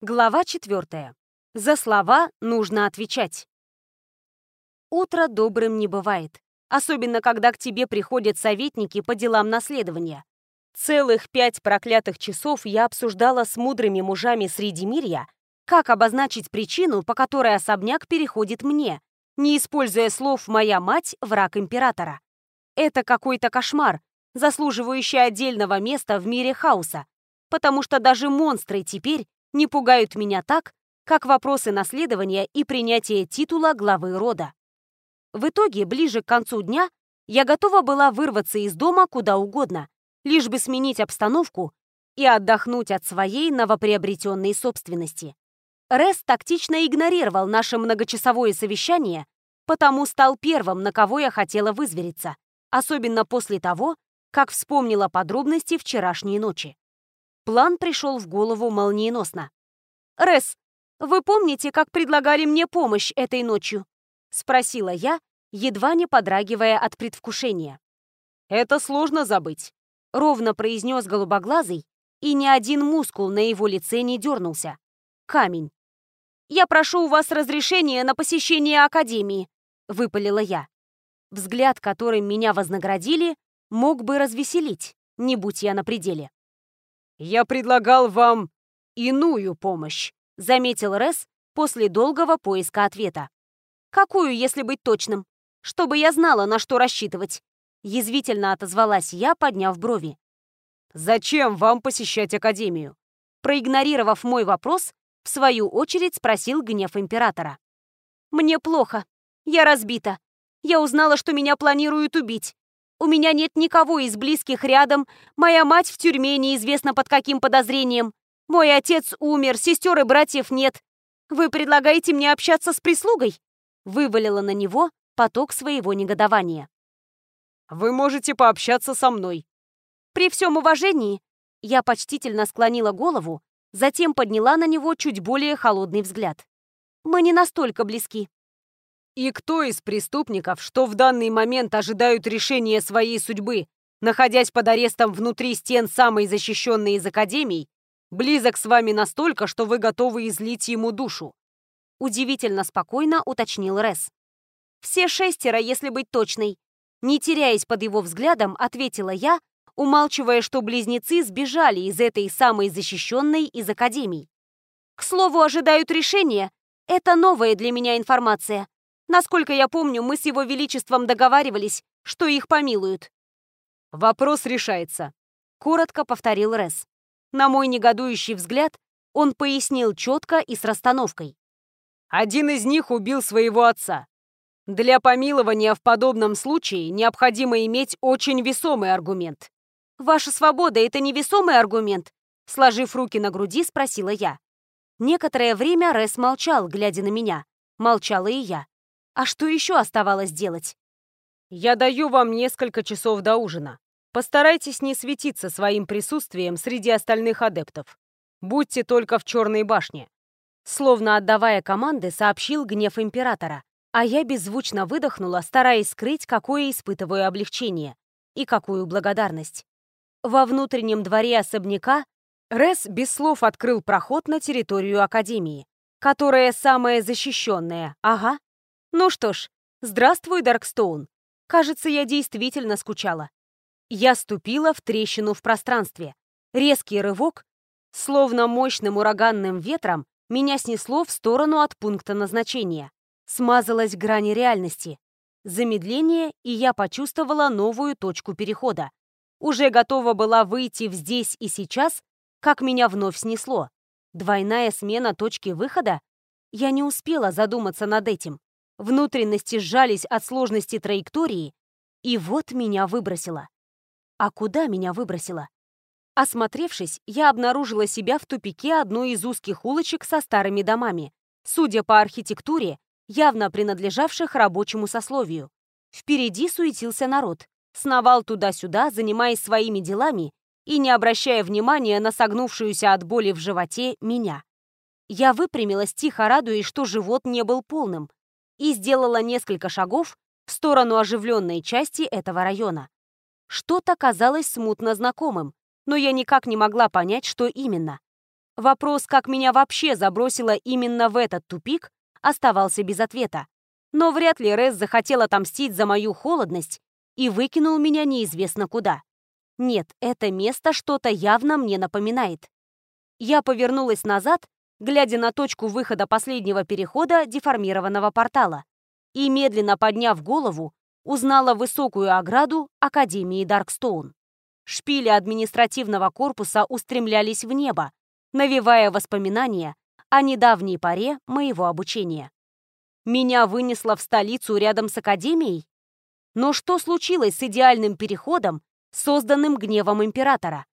Глава четвертая. За слова нужно отвечать. Утро добрым не бывает. Особенно, когда к тебе приходят советники по делам наследования. Целых пять проклятых часов я обсуждала с мудрыми мужами среди мирья, как обозначить причину, по которой особняк переходит мне, не используя слов «моя мать» враг императора. Это какой-то кошмар, заслуживающий отдельного места в мире хаоса, потому что даже монстры теперь не пугают меня так, как вопросы наследования и принятия титула главы рода. В итоге, ближе к концу дня, я готова была вырваться из дома куда угодно, лишь бы сменить обстановку и отдохнуть от своей новоприобретенной собственности. Рес тактично игнорировал наше многочасовое совещание, потому стал первым, на кого я хотела вызвериться, особенно после того, как вспомнила подробности вчерашней ночи. План пришел в голову молниеносно. «Рес, вы помните, как предлагали мне помощь этой ночью?» — спросила я, едва не подрагивая от предвкушения. «Это сложно забыть», — ровно произнес голубоглазый, и ни один мускул на его лице не дернулся. Камень. «Я прошу у вас разрешения на посещение Академии», — выпалила я. Взгляд, которым меня вознаградили, мог бы развеселить, не будь я на пределе. «Я предлагал вам иную помощь», — заметил Рес после долгого поиска ответа. «Какую, если быть точным? Чтобы я знала, на что рассчитывать?» Язвительно отозвалась я, подняв брови. «Зачем вам посещать Академию?» Проигнорировав мой вопрос, в свою очередь спросил гнев Императора. «Мне плохо. Я разбита. Я узнала, что меня планируют убить. У меня нет никого из близких рядом. Моя мать в тюрьме, неизвестно под каким подозрением. Мой отец умер, сестер и братьев нет. Вы предлагаете мне общаться с прислугой?» Вывалила на него поток своего негодования. «Вы можете пообщаться со мной». При всем уважении я почтительно склонила голову, затем подняла на него чуть более холодный взгляд. «Мы не настолько близки. И кто из преступников, что в данный момент ожидают решения своей судьбы, находясь под арестом внутри стен самой защищенной из академий, близок с вами настолько, что вы готовы излить ему душу?» Удивительно спокойно уточнил Рес. «Все шестеро, если быть точной». Не теряясь под его взглядом, ответила я, умалчивая, что близнецы сбежали из этой самой защищенной из академий. К слову, ожидают решения. Это новая для меня информация. Насколько я помню, мы с его величеством договаривались, что их помилуют. «Вопрос решается», — коротко повторил Рес. На мой негодующий взгляд, он пояснил четко и с расстановкой. «Один из них убил своего отца. Для помилования в подобном случае необходимо иметь очень весомый аргумент». «Ваша свобода — это не весомый аргумент?» Сложив руки на груди, спросила я. Некоторое время Рес молчал, глядя на меня. Молчала и я. А что еще оставалось делать? «Я даю вам несколько часов до ужина. Постарайтесь не светиться своим присутствием среди остальных адептов. Будьте только в Черной башне». Словно отдавая команды, сообщил гнев Императора, а я беззвучно выдохнула, стараясь скрыть, какое испытываю облегчение и какую благодарность. Во внутреннем дворе особняка Рес без слов открыл проход на территорию Академии, которая самая защищенная, ага, ну что ж, здравствуй, Даркстоун. Кажется, я действительно скучала. Я ступила в трещину в пространстве. Резкий рывок, словно мощным ураганным ветром, меня снесло в сторону от пункта назначения. Смазалась грани реальности. Замедление, и я почувствовала новую точку перехода. Уже готова была выйти в здесь и сейчас, как меня вновь снесло. Двойная смена точки выхода? Я не успела задуматься над этим. Внутренности сжались от сложности траектории, и вот меня выбросило. А куда меня выбросило? Осмотревшись, я обнаружила себя в тупике одной из узких улочек со старыми домами, судя по архитектуре, явно принадлежавших рабочему сословию. Впереди суетился народ, сновал туда-сюда, занимаясь своими делами и не обращая внимания на согнувшуюся от боли в животе меня. Я выпрямилась, тихо радуясь, что живот не был полным, и сделала несколько шагов в сторону оживленной части этого района. Что-то казалось смутно знакомым, но я никак не могла понять, что именно. Вопрос, как меня вообще забросило именно в этот тупик, оставался без ответа. Но вряд ли Рез захотел отомстить за мою холодность и выкинул меня неизвестно куда. Нет, это место что-то явно мне напоминает. Я повернулась назад, глядя на точку выхода последнего перехода деформированного портала, и, медленно подняв голову, узнала высокую ограду Академии Даркстоун. Шпили административного корпуса устремлялись в небо, навевая воспоминания о недавней поре моего обучения. Меня вынесло в столицу рядом с академией? Но что случилось с идеальным переходом, созданным гневом императора?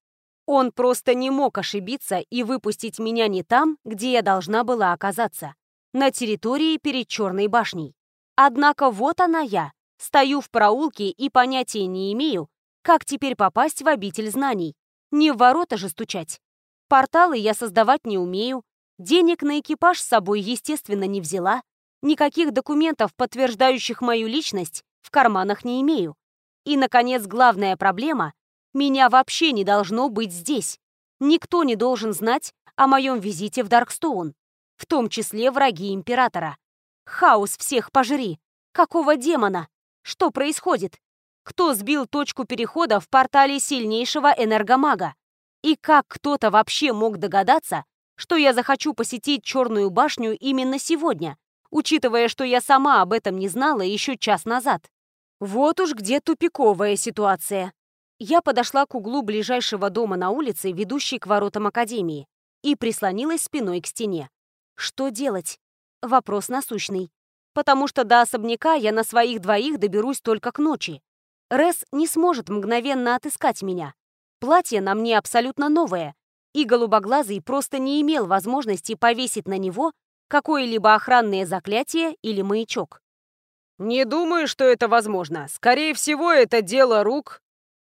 Он просто не мог ошибиться и выпустить меня не там, где я должна была оказаться, на территории перед Черной башней. Однако вот она я, стою в проулке и понятия не имею, как теперь попасть в обитель знаний. Не в ворота же стучать. Порталы я создавать не умею, денег на экипаж с собой, естественно, не взяла, никаких документов, подтверждающих мою личность, в карманах не имею. И, наконец, главная проблема — меня вообще не должно быть здесь. Никто не должен знать о моем визите в Даркстоун, в том числе враги Императора. Хаос всех пожри! Какого демона? Что происходит? Кто сбил точку перехода в портале сильнейшего энергомага? И как кто-то вообще мог догадаться, что я захочу посетить Черную башню именно сегодня, учитывая, что я сама об этом не знала еще час назад? Вот уж где тупиковая ситуация. Я подошла к углу ближайшего дома на улице, ведущей к воротам Академии, и прислонилась спиной к стене. Что делать? Вопрос насущный. Потому что до особняка я на своих двоих доберусь только к ночи. Рес не сможет мгновенно отыскать меня. Платье на мне абсолютно новое, и голубоглазый просто не имел возможности повесить на него какое-либо охранное заклятие или маячок. «Не думаю, что это возможно. Скорее всего, это дело рук...»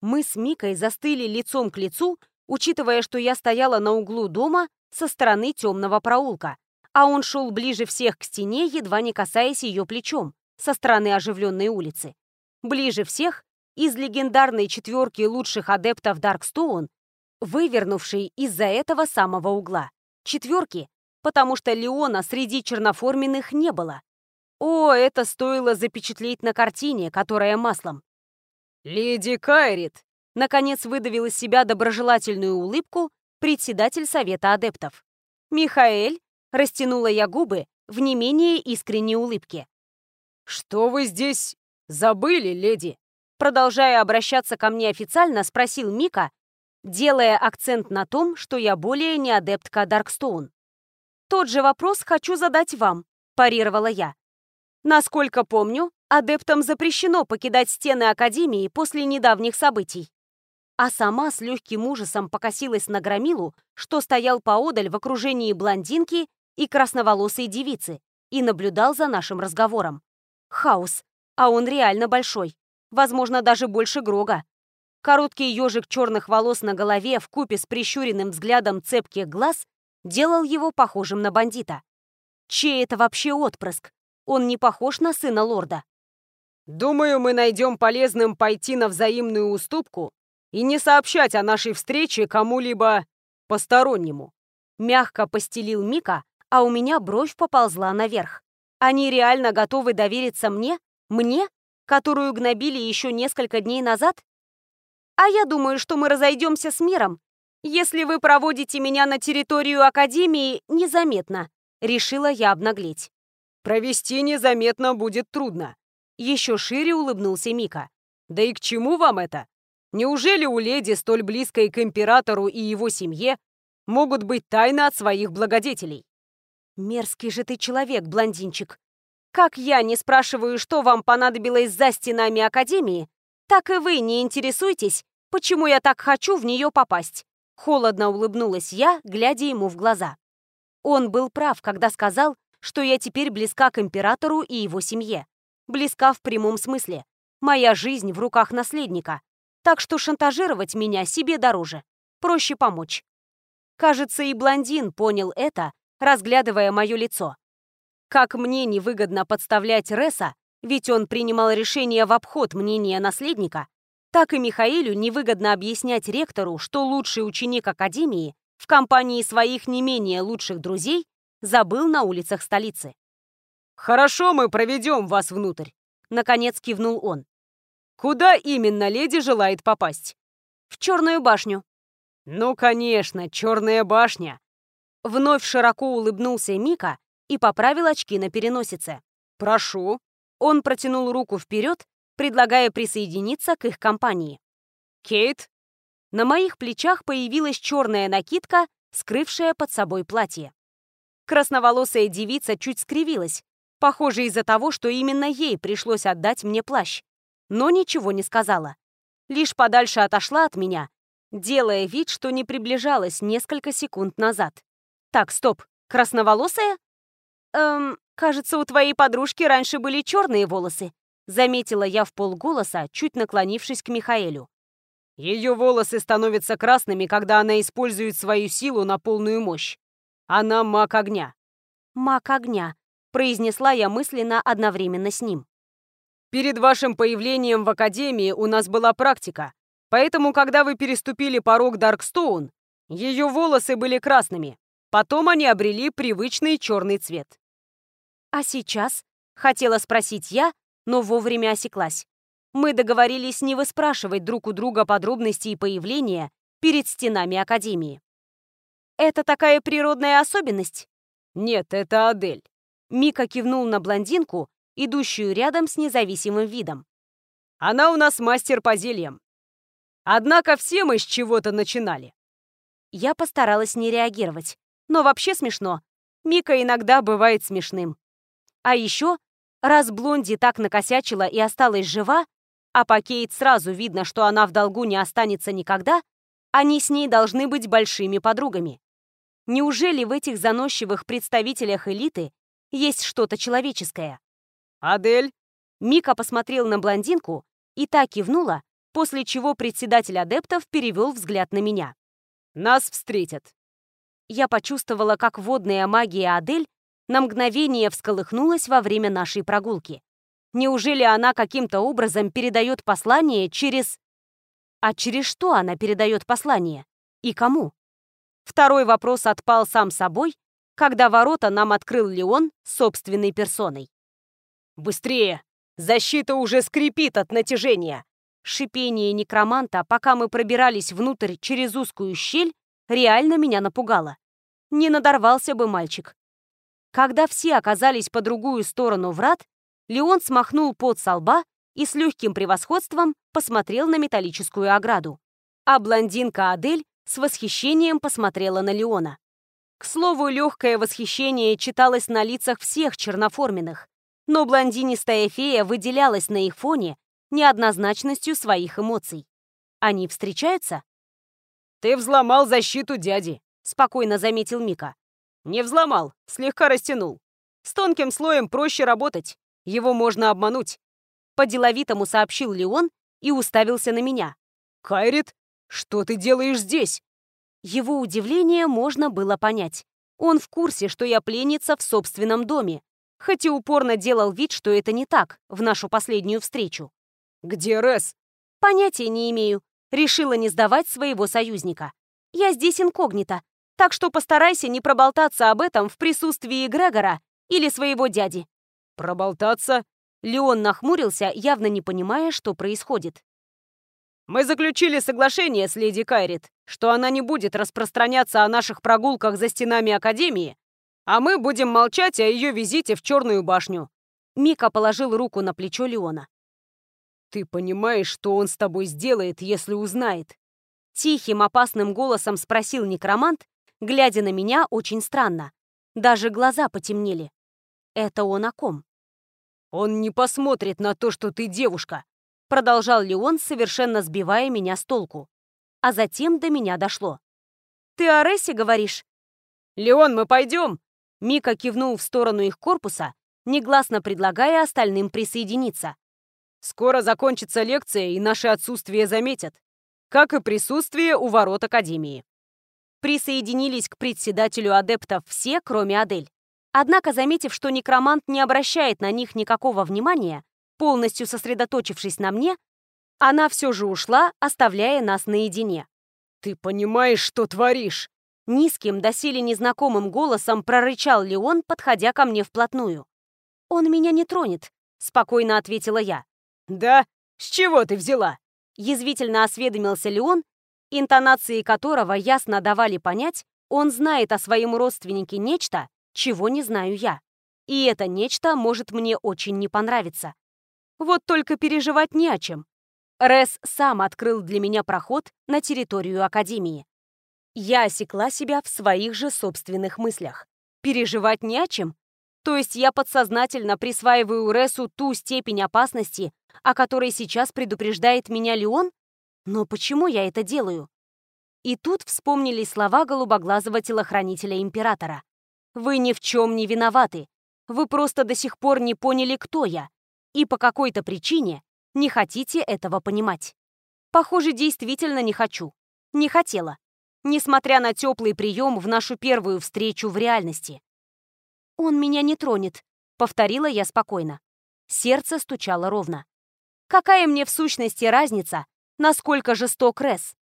Мы с Микой застыли лицом к лицу, учитывая, что я стояла на углу дома со стороны темного проулка, а он шел ближе всех к стене, едва не касаясь ее плечом, со стороны оживленной улицы. Ближе всех из легендарной четверки лучших адептов Даркстоун, вывернувший из-за этого самого угла. Четверки, потому что Леона среди черноформенных не было. О, это стоило запечатлеть на картине, которая маслом. «Леди Кайрит!» Наконец выдавил из себя доброжелательную улыбку председатель Совета Адептов. «Михаэль?» — растянула я губы в не менее искренней улыбке. «Что вы здесь забыли, леди?» Продолжая обращаться ко мне официально, спросил Мика, делая акцент на том, что я более не адептка Даркстоун. «Тот же вопрос хочу задать вам», – парировала я. «Насколько помню, адептам запрещено покидать стены Академии после недавних событий». А сама с легким ужасом покосилась на громилу, что стоял поодаль в окружении блондинки и красноволосой девицы, и наблюдал за нашим разговором. Хаос, а он реально большой возможно, даже больше Грога. Короткий ежик черных волос на голове в купе с прищуренным взглядом цепких глаз делал его похожим на бандита. Чей это вообще отпрыск? Он не похож на сына лорда. «Думаю, мы найдем полезным пойти на взаимную уступку и не сообщать о нашей встрече кому-либо постороннему». Мягко постелил Мика, а у меня бровь поползла наверх. Они реально готовы довериться мне? Мне? которую гнобили еще несколько дней назад? А я думаю, что мы разойдемся с миром, если вы проводите меня на территорию Академии незаметно, решила я обнаглеть. Провести незаметно будет трудно. Еще шире улыбнулся Мика. Да и к чему вам это? Неужели у леди, столь близкой к императору и его семье, могут быть тайны от своих благодетелей? Мерзкий же ты человек, блондинчик. Как я не спрашиваю, что вам понадобилось за стенами Академии, так и вы не интересуетесь, почему я так хочу в нее попасть. Холодно улыбнулась я, глядя ему в глаза. Он был прав, когда сказал, что я теперь близка к императору и его семье. Близка в прямом смысле. Моя жизнь в руках наследника. Так что шантажировать меня себе дороже. Проще помочь. Кажется, и блондин понял это, разглядывая мое лицо. Как мне невыгодно подставлять Реса, ведь он принимал решение в обход мнения наследника, так и Михаилю невыгодно объяснять ректору, что лучший ученик Академии в компании своих не менее лучших друзей забыл на улицах столицы. «Хорошо, мы проведем вас внутрь», — наконец кивнул он. «Куда именно леди желает попасть?» «В Черную башню». «Ну, конечно, Черная башня». Вновь широко улыбнулся Мика и поправил очки на переносице. «Прошу». Он протянул руку вперед, предлагая присоединиться к их компании. «Кейт?» На моих плечах появилась черная накидка, скрывшая под собой платье. Красноволосая девица чуть скривилась, похоже из-за того, что именно ей пришлось отдать мне плащ, но ничего не сказала. Лишь подальше отошла от меня, делая вид, что не приближалась несколько секунд назад. Так, стоп, красноволосая? Эм, кажется, у твоей подружки раньше были черные волосы, заметила я в полголоса, чуть наклонившись к Михаэлю. Ее волосы становятся красными, когда она использует свою силу на полную мощь. Она маг огня. Маг огня, произнесла я мысленно одновременно с ним. Перед вашим появлением в Академии у нас была практика, поэтому, когда вы переступили порог Даркстоун, ее волосы были красными, потом они обрели привычный черный цвет. «А сейчас?» — хотела спросить я, но вовремя осеклась. Мы договорились не выспрашивать друг у друга подробностей появления перед стенами Академии. «Это такая природная особенность?» «Нет, это Адель». Мика кивнул на блондинку, идущую рядом с независимым видом. «Она у нас мастер по зельям. Однако все мы с чего-то начинали». Я постаралась не реагировать, но вообще смешно. Мика иногда бывает смешным. А еще, раз Блонди так накосячила и осталась жива, а по Кейт сразу видно, что она в долгу не останется никогда, они с ней должны быть большими подругами. Неужели в этих заносчивых представителях элиты есть что-то человеческое? «Адель?» Мика посмотрел на блондинку и так кивнула, после чего председатель адептов перевел взгляд на меня. «Нас встретят». Я почувствовала, как водная магия Адель на мгновение всколыхнулась во время нашей прогулки. Неужели она каким-то образом передает послание через... А через что она передает послание? И кому? Второй вопрос отпал сам собой, когда ворота нам открыл Леон собственной персоной. «Быстрее! Защита уже скрипит от натяжения!» Шипение некроманта, пока мы пробирались внутрь через узкую щель, реально меня напугало. Не надорвался бы мальчик. Когда все оказались по другую сторону врат, Леон смахнул пот со лба и с легким превосходством посмотрел на металлическую ограду. А блондинка Адель с восхищением посмотрела на Леона. К слову, легкое восхищение читалось на лицах всех черноформенных, но блондинистая фея выделялась на их фоне неоднозначностью своих эмоций. Они встречаются? «Ты взломал защиту дяди», — спокойно заметил Мика. «Не взломал, слегка растянул. С тонким слоем проще работать, его можно обмануть». По-деловитому сообщил Леон и уставился на меня. «Кайрит, что ты делаешь здесь?» Его удивление можно было понять. Он в курсе, что я пленница в собственном доме, хоть и упорно делал вид, что это не так в нашу последнюю встречу. «Где Рес?» «Понятия не имею. Решила не сдавать своего союзника. Я здесь инкогнито, так что постарайся не проболтаться об этом в присутствии Грегора или своего дяди». «Проболтаться?» Леон нахмурился, явно не понимая, что происходит. «Мы заключили соглашение с леди Кайрит, что она не будет распространяться о наших прогулках за стенами Академии а мы будем молчать о ее визите в Черную башню». Мика положил руку на плечо Леона. «Ты понимаешь, что он с тобой сделает, если узнает?» Тихим, опасным голосом спросил некромант, глядя на меня очень странно. Даже глаза потемнели. Это он о ком? «Он не посмотрит на то, что ты девушка», продолжал Леон, совершенно сбивая меня с толку. А затем до меня дошло. «Ты о Рессе говоришь?» «Леон, мы пойдем!» Мика кивнул в сторону их корпуса, негласно предлагая остальным присоединиться. «Скоро закончится лекция, и наше отсутствие заметят, как и присутствие у ворот Академии». Присоединились к председателю адептов все, кроме Адель. Однако, заметив, что некромант не обращает на них никакого внимания, полностью сосредоточившись на мне, она все же ушла, оставляя нас наедине. «Ты понимаешь, что творишь?» Низким, доселе незнакомым голосом прорычал Леон, подходя ко мне вплотную. «Он меня не тронет», — спокойно ответила я. «Да? С чего ты взяла?» Язвительно осведомился Леон, интонации которого ясно давали понять, он знает о своем родственнике нечто, чего не знаю я. И это нечто может мне очень не понравиться. Вот только переживать не о чем. Рес сам открыл для меня проход на территорию Академии. Я осекла себя в своих же собственных мыслях. Переживать не о чем? То есть я подсознательно присваиваю Ресу ту степень опасности, о которой сейчас предупреждает меня Леон? Но почему я это делаю? И тут вспомнили слова голубоглазого телохранителя Императора. «Вы ни в чем не виноваты. Вы просто до сих пор не поняли, кто я. И по какой-то причине не хотите этого понимать. Похоже, действительно не хочу. Не хотела несмотря на теплый прием в нашу первую встречу в реальности. «Он меня не тронет», — повторила я спокойно. Сердце стучало ровно. «Какая мне в сущности разница, насколько жесток Рес?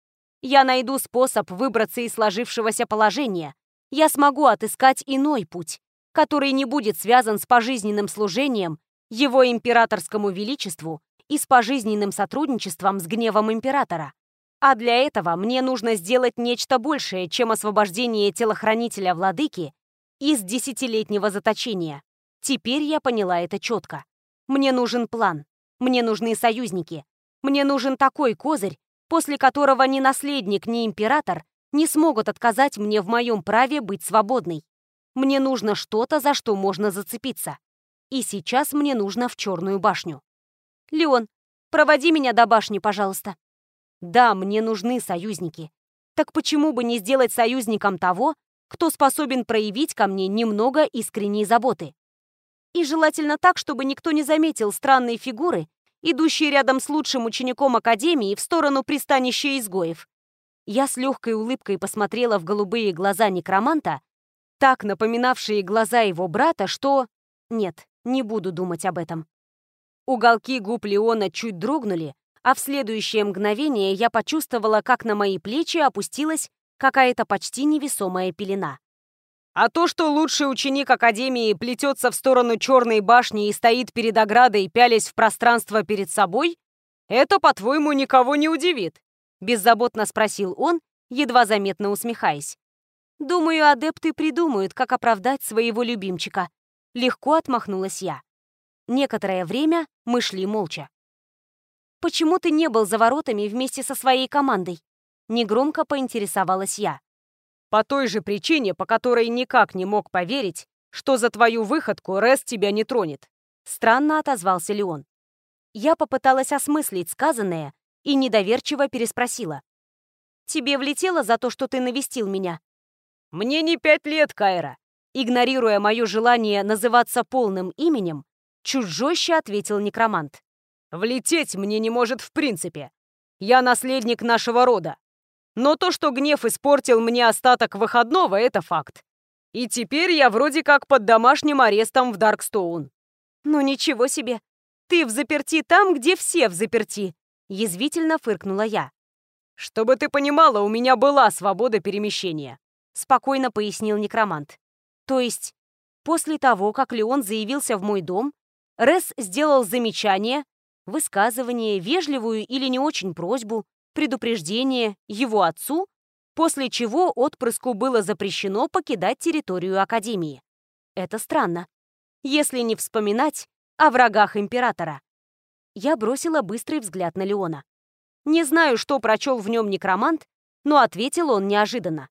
Я найду способ выбраться из сложившегося положения. Я смогу отыскать иной путь, который не будет связан с пожизненным служением его императорскому величеству и с пожизненным сотрудничеством с гневом императора. А для этого мне нужно сделать нечто большее, чем освобождение телохранителя владыки из десятилетнего заточения. Теперь я поняла это четко. Мне нужен план. Мне нужны союзники. Мне нужен такой козырь, после которого ни наследник, ни император не смогут отказать мне в моем праве быть свободной. Мне нужно что-то, за что можно зацепиться. И сейчас мне нужно в Черную башню. «Леон, проводи меня до башни, пожалуйста», да, мне нужны союзники. Так почему бы не сделать союзником того, кто способен проявить ко мне немного искренней заботы? И желательно так, чтобы никто не заметил странные фигуры, идущие рядом с лучшим учеником Академии в сторону пристанища изгоев. Я с легкой улыбкой посмотрела в голубые глаза некроманта, так напоминавшие глаза его брата, что... Нет, не буду думать об этом. Уголки губ Леона чуть дрогнули, а в следующее мгновение я почувствовала, как на мои плечи опустилась какая-то почти невесомая пелена. А то, что лучший ученик Академии плетется в сторону Черной башни и стоит перед оградой, пялясь в пространство перед собой, это, по-твоему, никого не удивит?» Беззаботно спросил он, едва заметно усмехаясь. «Думаю, адепты придумают, как оправдать своего любимчика». Легко отмахнулась я. Некоторое время мы шли молча. «Почему ты не был за воротами вместе со своей командой?» Негромко поинтересовалась я. «По той же причине, по которой никак не мог поверить, что за твою выходку Рес тебя не тронет», странно отозвался Леон. Я попыталась осмыслить сказанное и недоверчиво переспросила. «Тебе влетело за то, что ты навестил меня?» «Мне не пять лет, Кайра!» Игнорируя мое желание называться полным именем, жестче ответил некромант. Влететь мне не может в принципе. Я наследник нашего рода. Но то, что гнев испортил мне остаток выходного, это факт. И теперь я вроде как под домашним арестом в Даркстоун. Ну ничего себе. Ты в заперти там, где все в заперти. Язвительно фыркнула я. Чтобы ты понимала, у меня была свобода перемещения. Спокойно пояснил некромант. То есть, после того, как Леон заявился в мой дом, Рес сделал замечание, высказывание, вежливую или не очень просьбу, предупреждение его отцу, после чего отпрыску было запрещено покидать территорию Академии. Это странно, если не вспоминать о врагах Императора. Я бросила быстрый взгляд на Леона. Не знаю, что прочел в нем некромант, но ответил он неожиданно.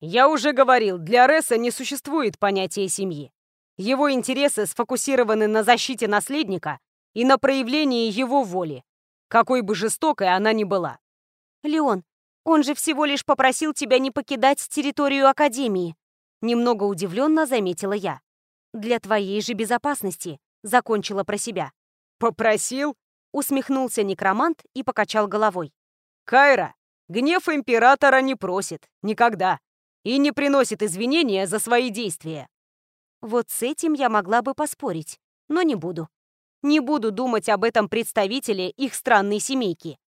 «Я уже говорил, для Ресса не существует понятия семьи. Его интересы сфокусированы на защите наследника и на проявлении его воли, какой бы жестокой она ни была. «Леон, он же всего лишь попросил тебя не покидать территорию Академии», немного удивленно заметила я. «Для твоей же безопасности», закончила про себя. «Попросил?» усмехнулся некромант и покачал головой. «Кайра, гнев императора не просит. Никогда. И не приносит извинения за свои действия». Вот с этим я могла бы поспорить, но не буду. Не буду думать об этом представителе их странной семейки.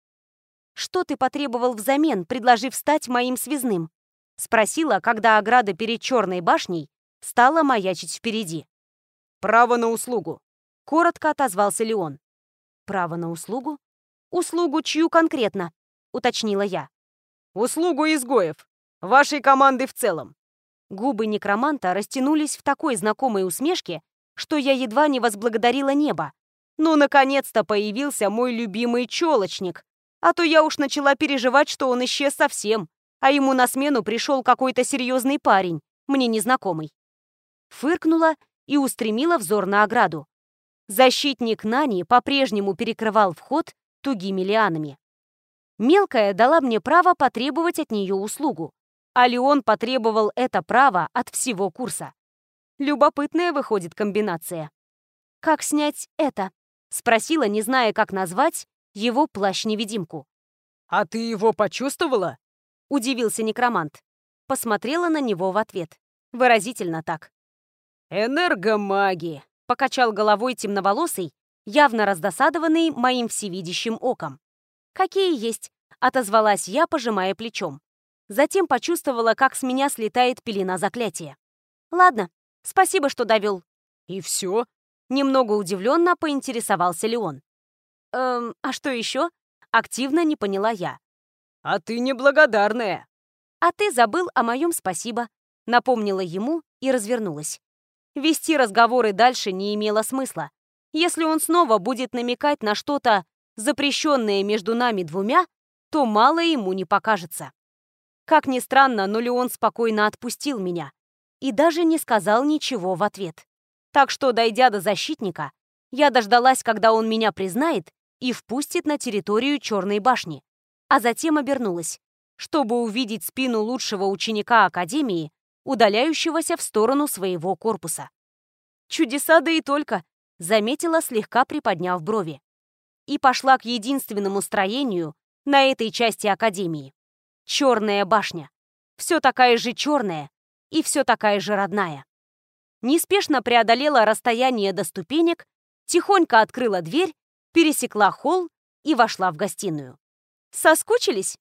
Что ты потребовал взамен, предложив стать моим связным? Спросила, когда ограда перед черной башней стала маячить впереди. «Право на услугу», — коротко отозвался Леон. «Право на услугу? Услугу чью конкретно?» — уточнила я. «Услугу изгоев. Вашей команды в целом». Губы некроманта растянулись в такой знакомой усмешке, что я едва не возблагодарила небо. Ну, наконец-то появился мой любимый челочник. А то я уж начала переживать, что он исчез совсем, а ему на смену пришел какой-то серьезный парень, мне незнакомый. Фыркнула и устремила взор на ограду. Защитник Нани по-прежнему перекрывал вход тугими лианами. Мелкая дала мне право потребовать от нее услугу, а Леон потребовал это право от всего курса. Любопытная выходит комбинация. «Как снять это?» — спросила, не зная, как назвать его плащ-невидимку. «А ты его почувствовала?» — удивился некромант. Посмотрела на него в ответ. Выразительно так. «Энергомаги!» — покачал головой темноволосый, явно раздосадованный моим всевидящим оком. «Какие есть?» — отозвалась я, пожимая плечом. Затем почувствовала, как с меня слетает пелена заклятия. «Ладно, спасибо, что довел». «И все?» — немного удивленно поинтересовался Леон. «Эм, а что еще?» — активно не поняла я. «А ты неблагодарная». «А ты забыл о моем спасибо», — напомнила ему и развернулась. Вести разговоры дальше не имело смысла. Если он снова будет намекать на что-то, запрещенное между нами двумя, то мало ему не покажется. Как ни странно, но Леон спокойно отпустил меня и даже не сказал ничего в ответ. Так что, дойдя до защитника, я дождалась, когда он меня признает и впустит на территорию Черной башни, а затем обернулась, чтобы увидеть спину лучшего ученика Академии, удаляющегося в сторону своего корпуса. Чудеса да и только, заметила, слегка приподняв брови. И пошла к единственному строению на этой части Академии. Черная башня. Все такая же черная и все такая же родная. Неспешно преодолела расстояние до ступенек, тихонько открыла дверь пересекла холл и вошла в гостиную. «Соскучились?»